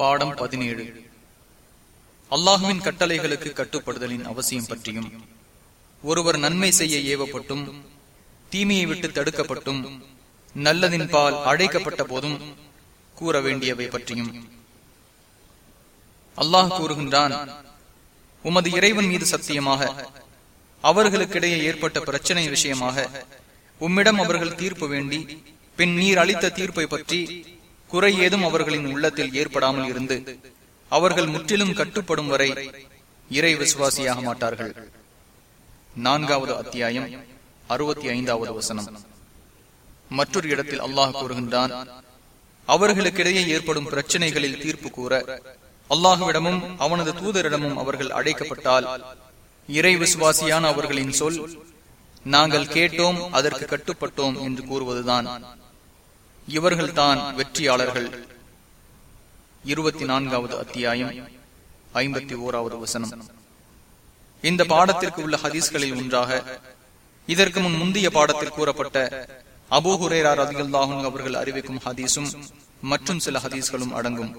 பாடம் பதினேழு. அல்லாஹுவின் கட்டளைகளுக்கு கட்டுப்படுதலின் அவசியம் பற்றியும் ஒருவர் நன்மை செய்ய ஏவப்பட்டும் தீமையை விட்டு தடுக்கப்பட்டும் நல்லதின் பால் அழைக்கப்பட்ட போதும் கூற வேண்டியவை பற்றியும். அல்லாஹ் கூறுகின்றான் உமது இறைவன் மீது சத்தியமாக அவர்களுக்கிடையே ஏற்பட்ட பிரச்சனை விஷயமாக உம்மிடம் அவர்கள் தீர்ப்பு வேண்டி பின் நீர் அளித்த தீர்ப்பை பற்றி குறை ஏதும் அவர்களின் உள்ளத்தில் ஏற்படாமல் இருந்து அவர்கள் முற்றிலும் கட்டுப்படும் வரை இறை விசுவாசியாக மாட்டார்கள். நான்காவது அத்தியாயம் அறுபத்தி ஐந்தாவது வசனம். மற்றொரு இடத்தில் அல்லாஹ் கூறுகின்றான் அவர்களுக்கிடையே ஏற்படும் பிரச்சனைகளில் தீர்ப்பு கூற அல்லாஹுவிடமும் அவனது தூதரிடமும் அவர்கள் அழைக்கப்பட்டால் இறை விசுவாசியான அவர்களின் சொல் நாங்கள் கேட்டோம் அதற்கு கட்டுப்பட்டோம் என்று கூறுவதுதான். இவர்கள்தான் வெற்றியாளர்கள். இருபத்தி நான்காவது அத்தியாயம் ஐம்பத்தி ஓராவது வசனம். இந்த பாடத்திற்கு உள்ள ஹதீஸ்களில் ஒன்றாக இதற்கு முன் முந்தைய பாடத்தில் கூறப்பட்ட அபூஹுரேரா ரதியுல்லாஹும் அவர்கள் அறிவிக்கும் ஹதீஸும் மற்றும் சில ஹதீஸ்களும் அடங்கும்.